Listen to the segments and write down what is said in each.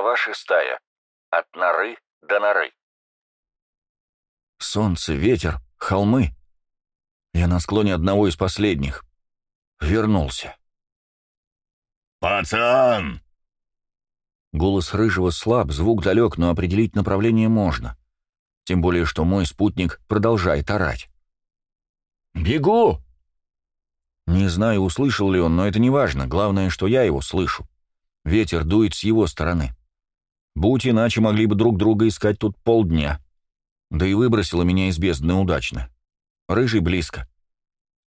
Глава шестая. От норы до норы. Солнце, ветер, холмы. Я на склоне одного из последних. Вернулся. «Пацан!» Голос рыжего слаб, звук далек, но определить направление можно. Тем более, что мой спутник продолжает орать. «Бегу!» Не знаю, услышал ли он, но это не важно. Главное, что я его слышу. Ветер дует с его стороны. Будь иначе, могли бы друг друга искать тут полдня. Да и выбросило меня из бездны удачно. Рыжий близко.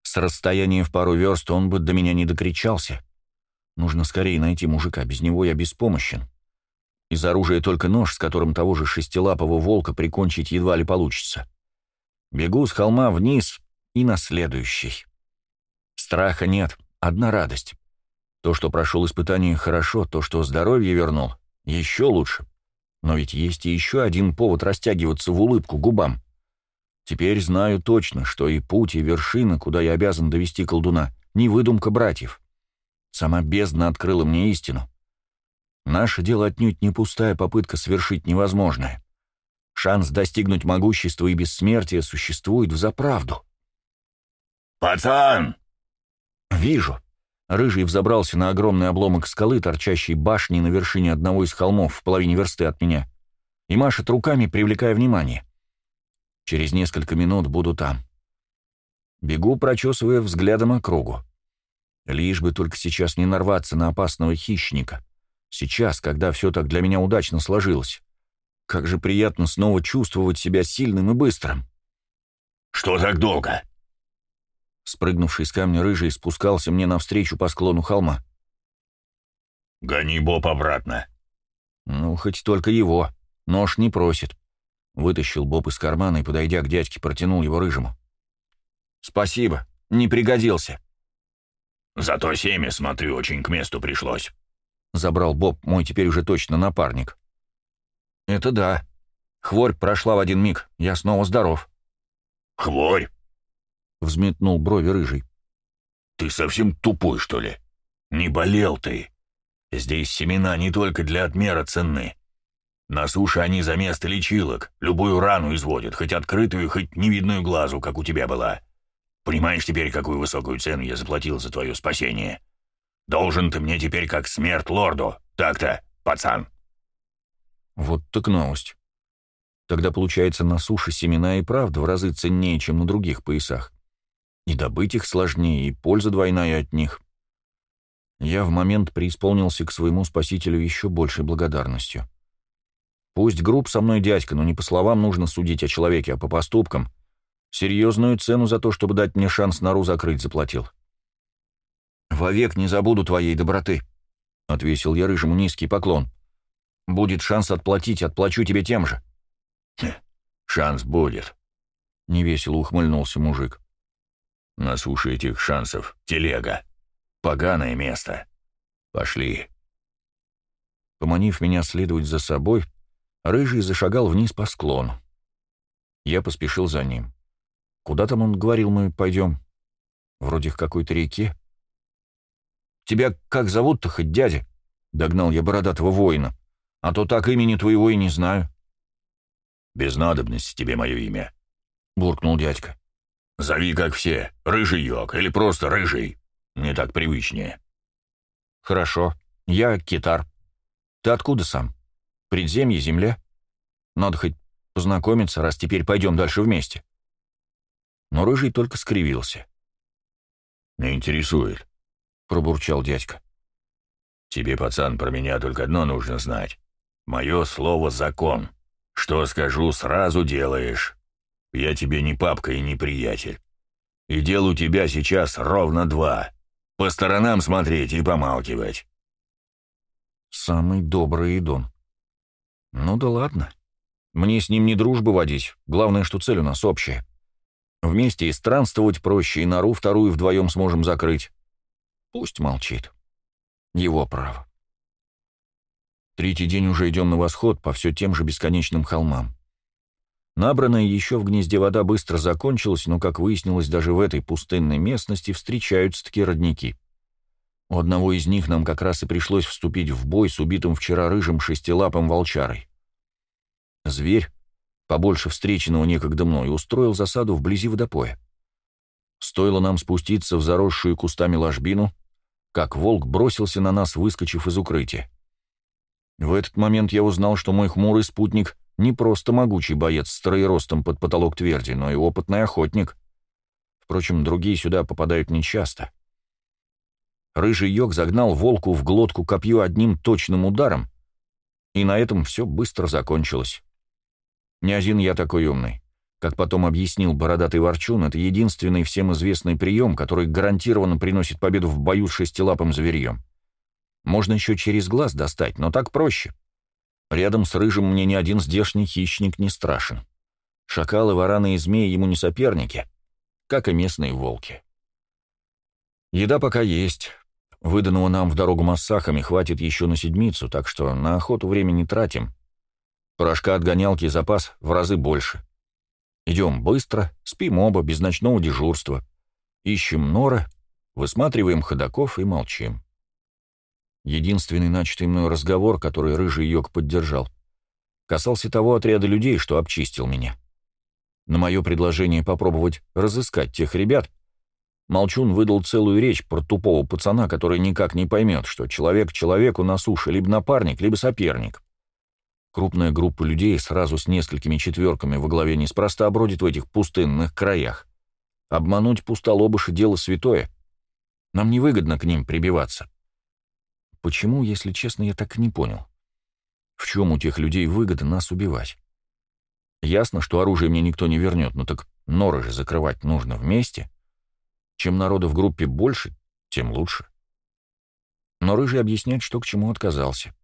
С расстояния в пару верст он бы до меня не докричался. Нужно скорее найти мужика, без него я беспомощен. Из оружия только нож, с которым того же шестилапого волка прикончить едва ли получится. Бегу с холма вниз и на следующий. Страха нет, одна радость. То, что прошел испытание, хорошо, то, что здоровье вернул, еще лучше. Но ведь есть и еще один повод растягиваться в улыбку губам. Теперь знаю точно, что и путь, и вершина, куда я обязан довести колдуна, не выдумка братьев. Сама бездна открыла мне истину. Наше дело отнюдь не пустая попытка совершить невозможное. Шанс достигнуть могущества и бессмертия существует взаправду. «Пацан!» «Вижу», Рыжий взобрался на огромный обломок скалы, торчащей башни на вершине одного из холмов в половине версты от меня, и машет руками, привлекая внимание. Через несколько минут буду там. Бегу, прочесывая взглядом округу. Лишь бы только сейчас не нарваться на опасного хищника. Сейчас, когда все так для меня удачно сложилось. Как же приятно снова чувствовать себя сильным и быстрым. «Что так долго?» Спрыгнувший с камня рыжий спускался мне навстречу по склону холма. «Гони Боб обратно». «Ну, хоть только его. Нож не просит». Вытащил Боб из кармана и, подойдя к дядьке, протянул его рыжему. «Спасибо. Не пригодился». «Зато семя, смотрю, очень к месту пришлось». Забрал Боб, мой теперь уже точно напарник. «Это да. Хворь прошла в один миг. Я снова здоров». «Хворь?» — взметнул брови рыжий. «Ты совсем тупой, что ли? Не болел ты. Здесь семена не только для отмера ценны. На суше они за место лечилок, любую рану изводят, хоть открытую, хоть невидную глазу, как у тебя была. Понимаешь теперь, какую высокую цену я заплатил за твое спасение? Должен ты мне теперь как смерть лорду, так-то, пацан». Вот так новость. Тогда, получается, на суше семена и правда в разы ценнее, чем на других поясах. И добыть их сложнее, и польза двойная от них. Я в момент преисполнился к своему спасителю еще большей благодарностью. Пусть груб со мной дядька, но не по словам нужно судить о человеке, а по поступкам. Серьезную цену за то, чтобы дать мне шанс нору закрыть, заплатил. «Вовек не забуду твоей доброты», — отвесил я рыжему низкий поклон. «Будет шанс отплатить, отплачу тебе тем же». «Шанс будет», — невесело ухмыльнулся мужик. На суше этих шансов телега. Поганое место. Пошли. Поманив меня следовать за собой, Рыжий зашагал вниз по склону. Я поспешил за ним. Куда там он говорил мы пойдем? Вроде к какой-то реке. «Тебя как зовут-то хоть, дядя?» — догнал я бородатого воина. «А то так имени твоего и не знаю». «Без надобности тебе мое имя», — буркнул дядька. Зови как все, Рыжий Йог или просто Рыжий. Мне так привычнее. Хорошо, я Китар. Ты откуда сам? Предземье, земля? Надо хоть познакомиться, раз теперь пойдем дальше вместе. Но Рыжий только скривился. «Не интересует», — пробурчал дядька. «Тебе, пацан, про меня только одно нужно знать. Мое слово — закон. Что скажу, сразу делаешь. Я тебе не папка и не приятель. И дел у тебя сейчас ровно два. По сторонам смотреть и помалкивать. Самый добрый Идон. Ну да ладно. Мне с ним не дружбы водить. Главное, что цель у нас общая. Вместе и странствовать проще, и нору вторую вдвоем сможем закрыть. Пусть молчит. Его право. Третий день уже идем на восход по все тем же бесконечным холмам. Набранная еще в гнезде вода быстро закончилась, но, как выяснилось, даже в этой пустынной местности встречаются такие родники. У одного из них нам как раз и пришлось вступить в бой с убитым вчера рыжим шестилапым волчарой. Зверь, побольше встреченного некогда мной, устроил засаду вблизи водопоя. Стоило нам спуститься в заросшую кустами ложбину, как волк бросился на нас, выскочив из укрытия. В этот момент я узнал, что мой хмурый спутник не просто могучий боец с троеростом под потолок тверди, но и опытный охотник. Впрочем, другие сюда попадают нечасто. Рыжий йог загнал волку в глотку копье одним точным ударом, и на этом все быстро закончилось. Не один я такой умный. Как потом объяснил бородатый ворчун, это единственный всем известный прием, который гарантированно приносит победу в бою с шестилапым зверьем. Можно еще через глаз достать, но так проще. Рядом с рыжим мне ни один здешний хищник не страшен. Шакалы, вараны и змеи ему не соперники, как и местные волки. Еда пока есть. Выданного нам в дорогу массахами хватит еще на седмицу, так что на охоту время не тратим. Порошка от гонялки запас в разы больше. Идем быстро, спим оба, без ночного дежурства. Ищем норы, высматриваем ходаков и молчим. Единственный начатый мной разговор, который рыжий йог поддержал, касался того отряда людей, что обчистил меня. На мое предложение попробовать разыскать тех ребят, Молчун выдал целую речь про тупого пацана, который никак не поймет, что человек человеку на суше либо напарник, либо соперник. Крупная группа людей сразу с несколькими четверками во главе неспроста бродит в этих пустынных краях. Обмануть пустолобыши — дело святое. Нам невыгодно к ним прибиваться. Почему, если честно, я так и не понял? В чем у тех людей выгода нас убивать? Ясно, что оружие мне никто не вернет, но так норы же закрывать нужно вместе. Чем народу в группе больше, тем лучше. Но Рыжий объяснять, что к чему отказался.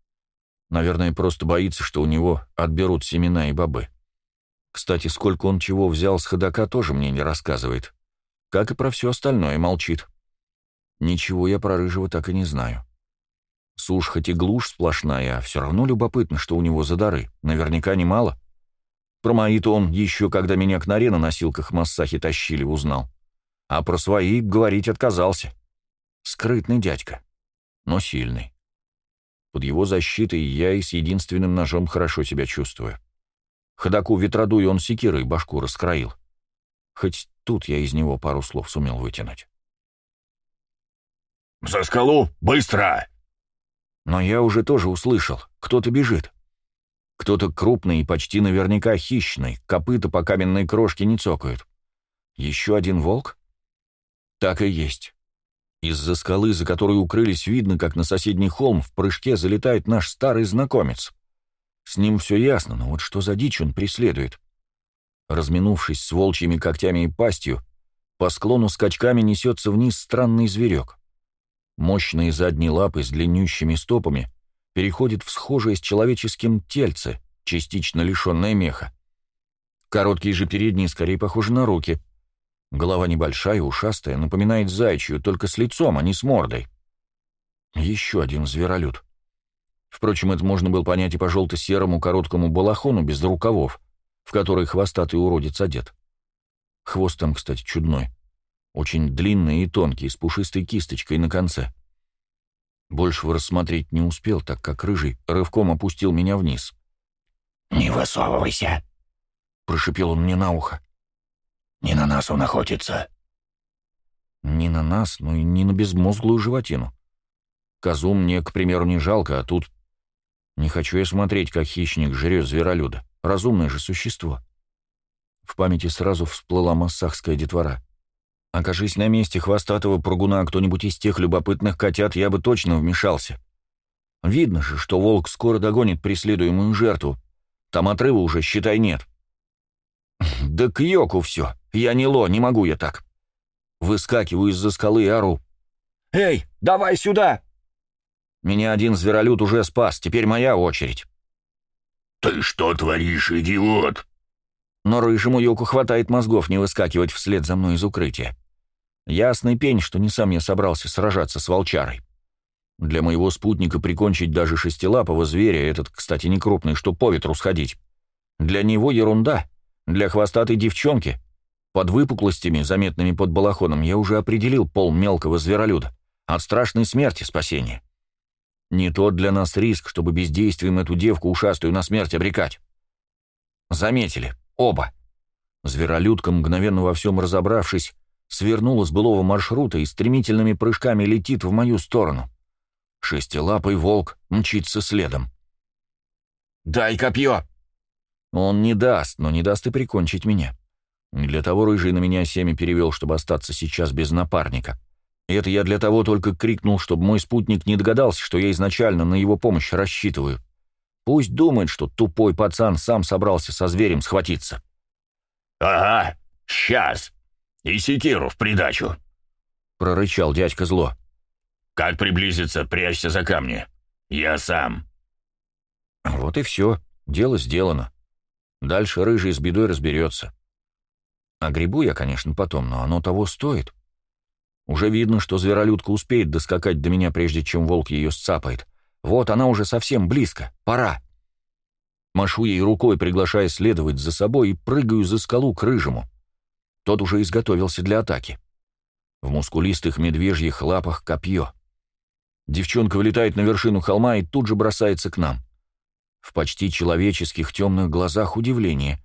Наверное, просто боится, что у него отберут семена и бобы. Кстати, сколько он чего взял с ходока, тоже мне не рассказывает. Как и про все остальное, молчит. Ничего я про Рыжего так и не знаю. Сушь хоть и глушь сплошная, а все равно любопытно, что у него за дары. Наверняка немало. Про мои-то он еще, когда меня к норе на носилках массахи тащили, узнал. А про свои говорить отказался. Скрытный дядька, но сильный. Под его защитой я и с единственным ножом хорошо себя чувствую. Ходаку ветродую он секирой башку раскроил. Хоть тут я из него пару слов сумел вытянуть. «За скалу! Быстро!» Но я уже тоже услышал. Кто-то бежит. Кто-то крупный и почти наверняка хищный, копыта по каменной крошке не цокают. Еще один волк? Так и есть. Из-за скалы, за которой укрылись, видно, как на соседний холм в прыжке залетает наш старый знакомец. С ним все ясно, но вот что за дичь он преследует? Разминувшись с волчьими когтями и пастью, по склону скачками несется вниз странный зверек. Мощные задние лапы с длиннющими стопами переходят в схожее с человеческим тельце, частично лишенное меха. Короткие же передние скорее похожи на руки, Голова небольшая, ушастая, напоминает зайчью, только с лицом, а не с мордой. Еще один зверолюд. Впрочем, это можно было понять и по желто-серому короткому балахону без рукавов, в который хвостатый уродец одет. Хвост там, кстати, чудной. Очень длинный и тонкий, с пушистой кисточкой на конце. Большего рассмотреть не успел, так как рыжий рывком опустил меня вниз. «Не высовывайся!» — прошипел он мне на ухо. Не на нас он охотится. Не на нас, но и не на безмозглую животину. Козу мне, к примеру, не жалко, а тут... Не хочу я смотреть, как хищник жрет зверолюда. Разумное же существо. В памяти сразу всплыла массахская детвора. Окажись на месте хвостатого прыгуна кто-нибудь из тех любопытных котят, я бы точно вмешался. Видно же, что волк скоро догонит преследуемую жертву. Там отрыва уже, считай, нет. Да к йоку все. Я не ло, не могу я так. Выскакиваю из-за скалы и ору. «Эй, давай сюда!» Меня один зверолюд уже спас, теперь моя очередь. «Ты что творишь, идиот?» Но рыжему йоку хватает мозгов не выскакивать вслед за мной из укрытия. Ясный пень, что не сам я собрался сражаться с волчарой. Для моего спутника прикончить даже шестилапого зверя, этот, кстати, не крупный, что по ветру сходить. Для него ерунда, для хвостатой девчонки под выпуклостями, заметными под балахоном, я уже определил пол мелкого зверолюда. От страшной смерти спасение. Не тот для нас риск, чтобы бездействием эту девку ушастую на смерть обрекать. Заметили. Оба. Зверолюдка, мгновенно во всем разобравшись, свернула с былого маршрута и стремительными прыжками летит в мою сторону. Шестилапый волк мчится следом. «Дай копье!» Он не даст, но не даст и прикончить меня. Для того рыжий на меня семя перевел, чтобы остаться сейчас без напарника. И это я для того только крикнул, чтобы мой спутник не догадался, что я изначально на его помощь рассчитываю. Пусть думает, что тупой пацан сам собрался со зверем схватиться. «Ага, сейчас. И секиру в придачу», — прорычал дядька зло. «Как приблизиться, прячься за камни. Я сам». Вот и все. Дело сделано. Дальше рыжий с бедой разберется. А грибу я, конечно, потом, но оно того стоит. Уже видно, что зверолюдка успеет доскакать до меня, прежде чем волк ее сцапает. Вот она уже совсем близко. Пора. Машу ей рукой, приглашая следовать за собой, и прыгаю за скалу к рыжему. Тот уже изготовился для атаки. В мускулистых медвежьих лапах копье. Девчонка вылетает на вершину холма и тут же бросается к нам. В почти человеческих темных глазах удивление,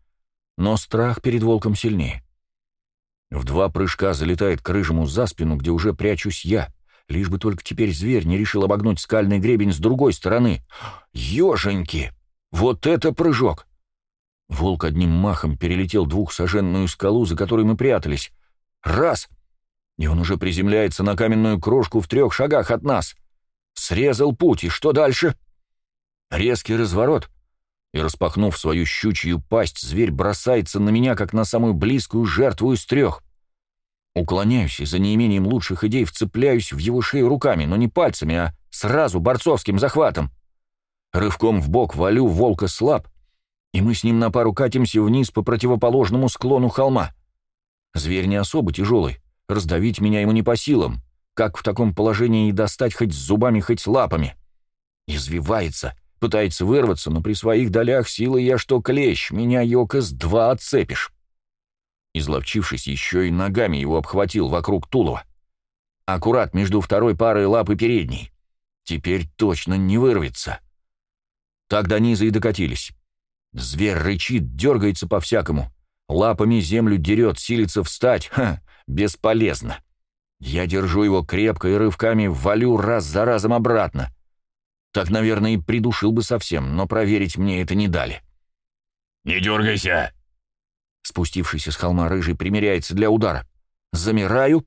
но страх перед волком сильнее. В два прыжка залетает к рыжему за спину, где уже прячусь я, лишь бы только теперь зверь не решил обогнуть скальный гребень с другой стороны. Ёженьки! Вот это прыжок! Волк одним махом перелетел двухсоженную скалу, за которой мы прятались. Раз! И он уже приземляется на каменную крошку в трех шагах от нас. Срезал путь, и что дальше? Резкий разворот, и, распахнув свою щучью пасть, зверь бросается на меня, как на самую близкую жертву из трех. Уклоняюсь и за неимением лучших идей вцепляюсь в его шею руками, но не пальцами, а сразу борцовским захватом. Рывком в бок валю волка слаб, и мы с ним на пару катимся вниз по противоположному склону холма. Зверь не особо тяжелый, раздавить меня ему не по силам, как в таком положении и достать хоть зубами, хоть лапами. Извивается, Пытается вырваться, но при своих долях силы я что клещ, меня Йокос два отцепишь. Изловчившись, еще и ногами его обхватил вокруг тулова. Аккурат между второй парой лап и передней. Теперь точно не вырвется. Так до низа и докатились. Зверь рычит, дергается по-всякому. Лапами землю дерет, силится встать. Ха, бесполезно. Я держу его крепко и рывками валю раз за разом обратно. Так, наверное, и придушил бы совсем, но проверить мне это не дали. «Не дергайся!» Спустившийся с холма рыжий примеряется для удара. Замираю.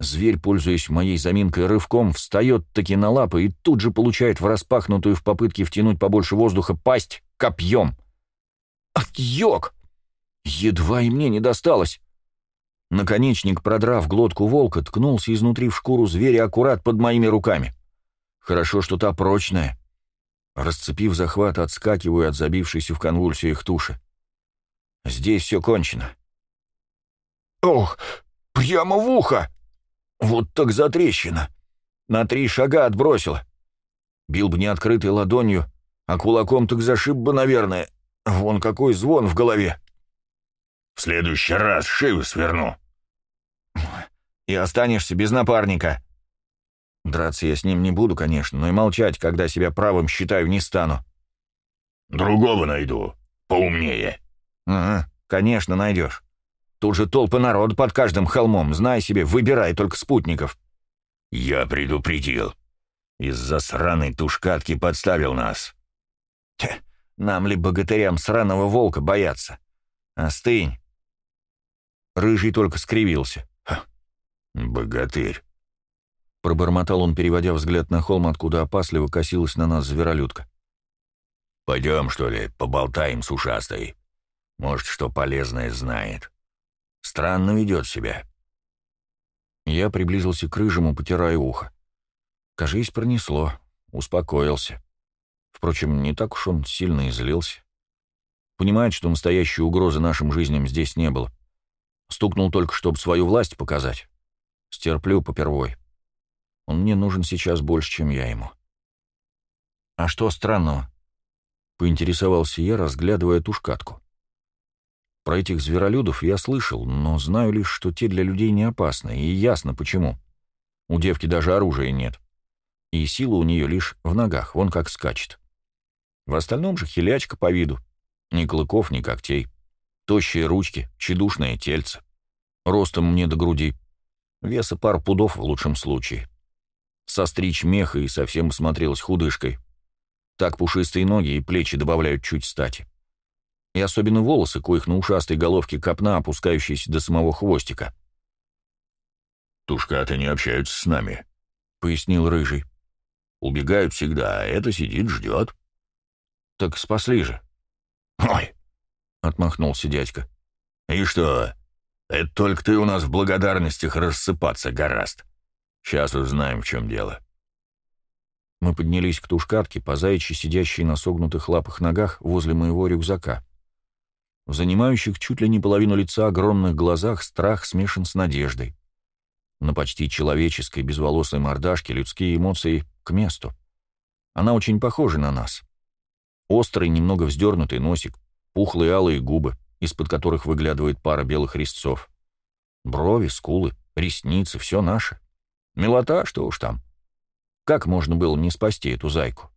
Зверь, пользуясь моей заминкой рывком, встает таки на лапы и тут же получает в распахнутую в попытке втянуть побольше воздуха пасть копьем. Йог! Едва и мне не досталось. Наконечник, продрав глотку волка, ткнулся изнутри в шкуру зверя аккурат под моими руками. Хорошо, что та прочная. Расцепив захват, отскакиваю от забившейся в конвульсиях туши. Здесь все кончено. Ох, прямо в ухо! Вот так затрещина. На три шага отбросила. Бил бы не открытой ладонью, а кулаком так зашиб бы, наверное. Вон какой звон в голове. В следующий раз шею сверну. И останешься без напарника. Драться я с ним не буду, конечно, но и молчать, когда себя правым считаю, не стану. Другого найду, поумнее. Ага, конечно, найдешь. Тут же толпы народа под каждым холмом, знай себе, выбирай только спутников. Я предупредил. Из-за сраной тушкатки подставил нас. Те, нам ли богатырям сраного волка бояться? Остынь. Рыжий только скривился. Ха, богатырь. Пробормотал он, переводя взгляд на холм, откуда опасливо косилась на нас зверолюдка. «Пойдем, что ли, поболтаем с ушастой. Может, что полезное знает. Странно ведет себя». Я приблизился к рыжему, потирая ухо. Кажись, пронесло. Успокоился. Впрочем, не так уж он сильно излился. Понимает, что настоящей угрозы нашим жизням здесь не было. Стукнул только, чтобы свою власть показать. Стерплю попервой. Он мне нужен сейчас больше, чем я ему. «А что странного?» — поинтересовался я, разглядывая ту шкатку. Про этих зверолюдов я слышал, но знаю лишь, что те для людей не опасны, и ясно почему. У девки даже оружия нет. И сила у нее лишь в ногах, вон как скачет. В остальном же хилячка по виду. Ни клыков, ни когтей. Тощие ручки, тщедушное тельце. Ростом мне до груди. Веса пар пудов в лучшем случае. Состричь меха и совсем смотрелась худышкой. Так пушистые ноги и плечи добавляют чуть стати. И особенно волосы, коих на ушастой головке копна, опускающиеся до самого хвостика. «Тушка-то не общаются с нами», — пояснил Рыжий. «Убегают всегда, а это сидит, ждет». «Так спасли же». «Ой!» — отмахнулся дядька. «И что? Это только ты у нас в благодарностях рассыпаться гораст. Сейчас узнаем, в чем дело». Мы поднялись к тушкатке, по заячьи сидящей на согнутых лапах ногах возле моего рюкзака. В занимающих чуть ли не половину лица огромных глазах страх смешан с надеждой. На почти человеческой безволосой мордашке людские эмоции к месту. Она очень похожа на нас. Острый, немного вздернутый носик, пухлые алые губы, из-под которых выглядывает пара белых резцов. Брови, скулы, ресницы — все наше. Милота, что уж там. Как можно было не спасти эту зайку?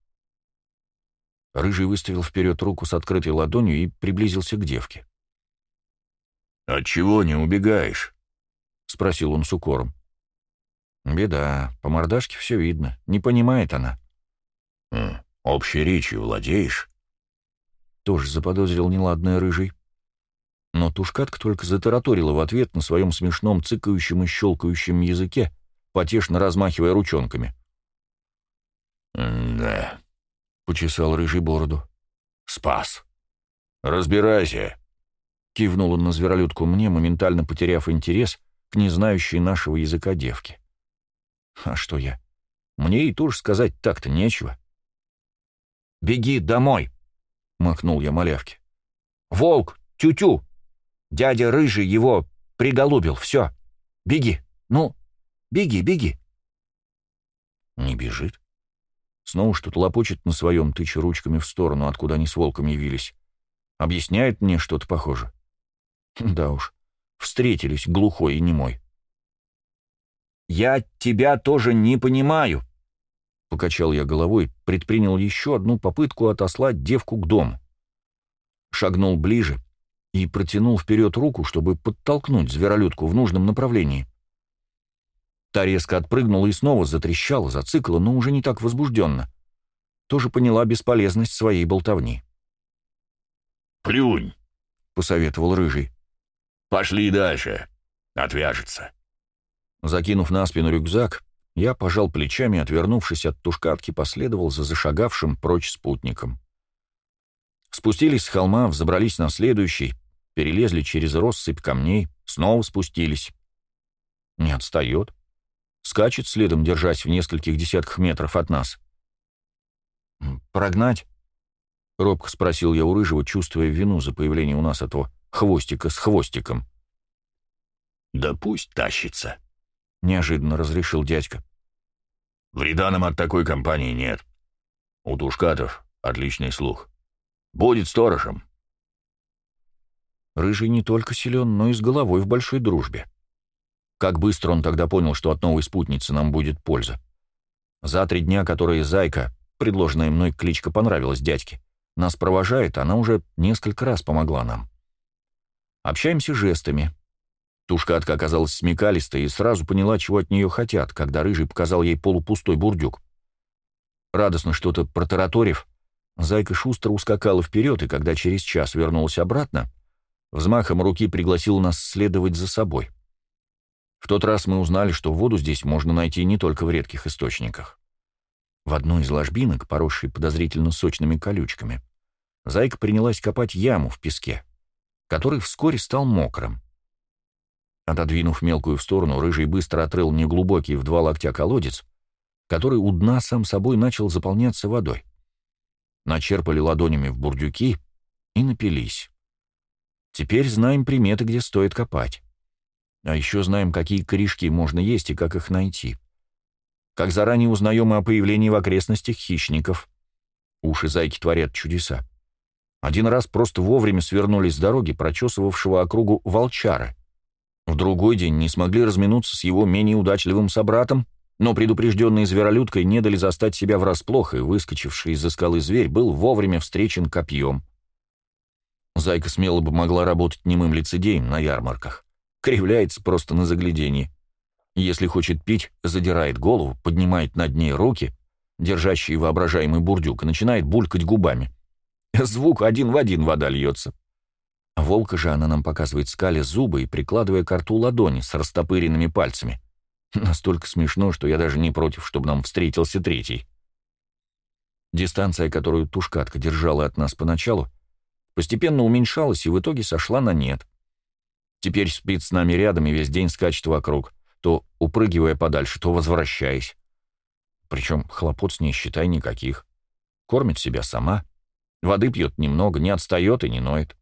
Рыжий выставил вперед руку с открытой ладонью и приблизился к девке. «Отчего не убегаешь?» — спросил он с укором. «Беда. По мордашке все видно. Не понимает она». «Хм, «Общей речью владеешь?» Тоже заподозрил неладное рыжий. Но тушкатка только затараторила в ответ на своем смешном цыкающем и щелкающем языке, потешно размахивая ручонками. «Да», — почесал рыжий бороду. «Спас. Разбирайся», — кивнул он на зверолюдку мне, моментально потеряв интерес к незнающей нашего языка девке. «А что я? Мне и тоже сказать так-то нечего». «Беги домой!» — махнул я малявке. «Волк! Тю-тю! Дядя Рыжий его приголубил, все! Беги! Ну, беги, беги!» Не бежит. Снова что-то лопочет на своем, тыча ручками в сторону, откуда они с волком явились. Объясняет мне что-то похоже. Да уж, встретились глухой и немой. «Я тебя тоже не понимаю», — покачал я головой, предпринял еще одну попытку отослать девку к дому. Шагнул ближе и протянул вперед руку, чтобы подтолкнуть зверолюдку в нужном направлении. Та резко отпрыгнула и снова затрещала, зацикла, но уже не так возбужденно. Тоже поняла бесполезность своей болтовни. «Плюнь!» — посоветовал Рыжий. «Пошли дальше. Отвяжется». Закинув на спину рюкзак, я пожал плечами, отвернувшись от тушкатки, последовал за зашагавшим прочь спутником. Спустились с холма, взобрались на следующий, перелезли через россыпь камней, снова спустились. Не отстает скачет следом, держась в нескольких десятках метров от нас. «Прогнать?» — робко спросил я у Рыжего, чувствуя вину за появление у нас этого хвостика с хвостиком. «Да пусть тащится», — неожиданно разрешил дядька. «Вреда нам от такой компании нет. У Тушкатов отличный слух. Будет сторожем». Рыжий не только силен, но и с головой в большой дружбе. Как быстро он тогда понял, что от новой спутницы нам будет польза. За три дня, которые Зайка, предложенная мной кличка, понравилась дядьке, нас провожает, она уже несколько раз помогла нам. Общаемся жестами. Тушкатка оказалась смекалистой и сразу поняла, чего от нее хотят, когда Рыжий показал ей полупустой бурдюк. Радостно что-то протараторив, Зайка шустро ускакала вперед, и когда через час вернулась обратно, взмахом руки пригласила нас следовать за собой. В тот раз мы узнали, что воду здесь можно найти не только в редких источниках. В одной из ложбинок, поросшей подозрительно сочными колючками, зайка принялась копать яму в песке, который вскоре стал мокрым. Отодвинув мелкую в сторону, рыжий быстро отрыл неглубокий в два локтя колодец, который у дна сам собой начал заполняться водой. Начерпали ладонями в бурдюки и напились. Теперь знаем приметы, где стоит копать. А еще знаем, какие корешки можно есть и как их найти. Как заранее узнаем о появлении в окрестностях хищников. Уши зайки творят чудеса. Один раз просто вовремя свернулись с дороги, прочесывавшего округу волчара. В другой день не смогли разминуться с его менее удачливым собратом, Но предупрежденный зверолюдкой не дали застать себя врасплох, и выскочивший из-за скалы зверь был вовремя встречен копьем. Зайка смело бы могла работать немым лицедеем на ярмарках. Кривляется просто на загляденье. Если хочет пить, задирает голову, поднимает над ней руки, держащие воображаемый бурдюк, и начинает булькать губами. Звук один в один вода льется. Волка же она нам показывает скали зубы и прикладывая к рту ладони с растопыренными пальцами. Настолько смешно, что я даже не против, чтобы нам встретился третий. Дистанция, которую тушкатка держала от нас поначалу, постепенно уменьшалась и в итоге сошла на нет. Теперь спит с нами рядом и весь день скачет вокруг, то упрыгивая подальше, то возвращаясь. Причем хлопот с ней, считай, никаких. Кормит себя сама, воды пьет немного, не отстает и не ноет.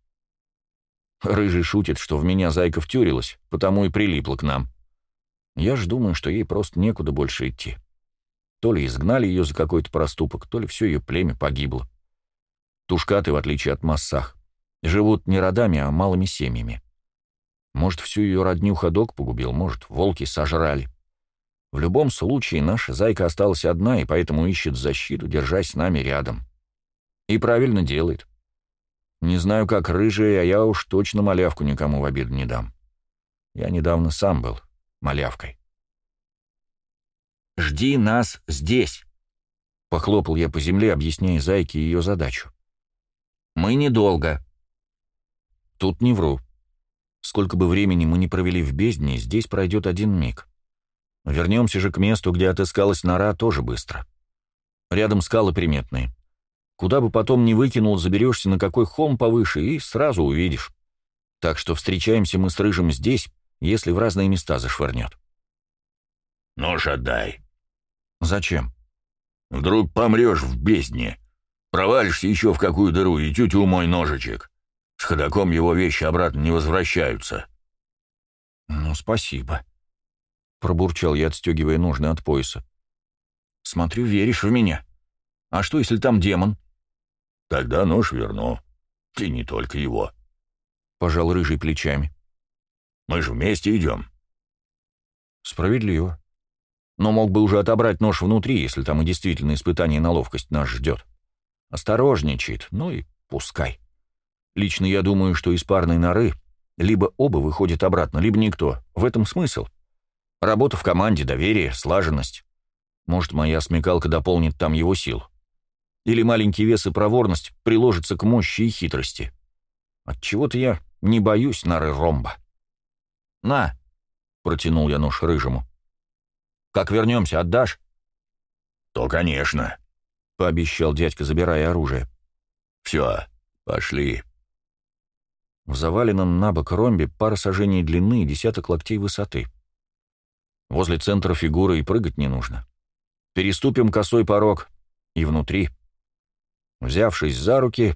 Рыжий шутит, что в меня зайка втюрилась, потому и прилипла к нам. Я ж думаю, что ей просто некуда больше идти. То ли изгнали ее за какой-то проступок, то ли все ее племя погибло. Тушкаты, в отличие от массах, живут не родами, а малыми семьями. Может, всю ее родню ходок погубил, может, волки сожрали. В любом случае, наша зайка осталась одна, и поэтому ищет защиту, держась с нами рядом. И правильно делает. Не знаю, как рыжая, а я уж точно малявку никому в обиду не дам. Я недавно сам был малявкой. «Жди нас здесь», — похлопал я по земле, объясняя зайке ее задачу. «Мы недолго». Тут не вру. Сколько бы времени мы не провели в бездне, здесь пройдет один миг. Вернемся же к месту, где отыскалась нора, тоже быстро. Рядом скалы приметные. Куда бы потом ни выкинул, заберешься на какой холм повыше и сразу увидишь. Так что встречаемся мы с Рыжим здесь, если в разные места зашвырнет. «Нож отдай». «Зачем?» «Вдруг помрешь в бездне. Провалишься еще в какую дыру, и тютю мой ножичек. С ходоком его вещи обратно не возвращаются». «Ну, спасибо», — пробурчал я, отстегивая ножны от пояса. «Смотрю, веришь в меня. А что, если там демон?» «Тогда нож верну. И не только его». Пожал рыжий плечами. Мы же вместе идем». «Справедливо. Но мог бы уже отобрать нож внутри, если там и действительно испытание на ловкость нас ждет. Осторожничает, ну и пускай. Лично я думаю, что из парной норы либо оба выходят обратно, либо никто. В этом смысл. Работа в команде, доверие, слаженность. Может, моя смекалка дополнит там его сил. Или маленький вес и проворность приложится к мощи и хитрости. Отчего-то я не боюсь норы ромба. «На!» — протянул я нож рыжему. «Как вернемся, отдашь?» «То, конечно», — пообещал дядька, забирая оружие. «Все, пошли». В заваленном на бок ромбе пара сажений длины и десяток локтей высоты. Возле центра фигуры и прыгать не нужно. Переступим косой порог, и внутри. Взявшись за руки,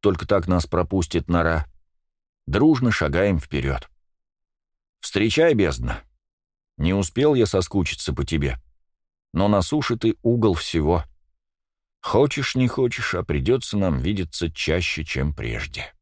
только так нас пропустит нора, дружно шагаем вперед. Встречай, бездна. Не успел я соскучиться по тебе. Но на суше ты угол всего. Хочешь, не хочешь, а придется нам видеться чаще, чем прежде.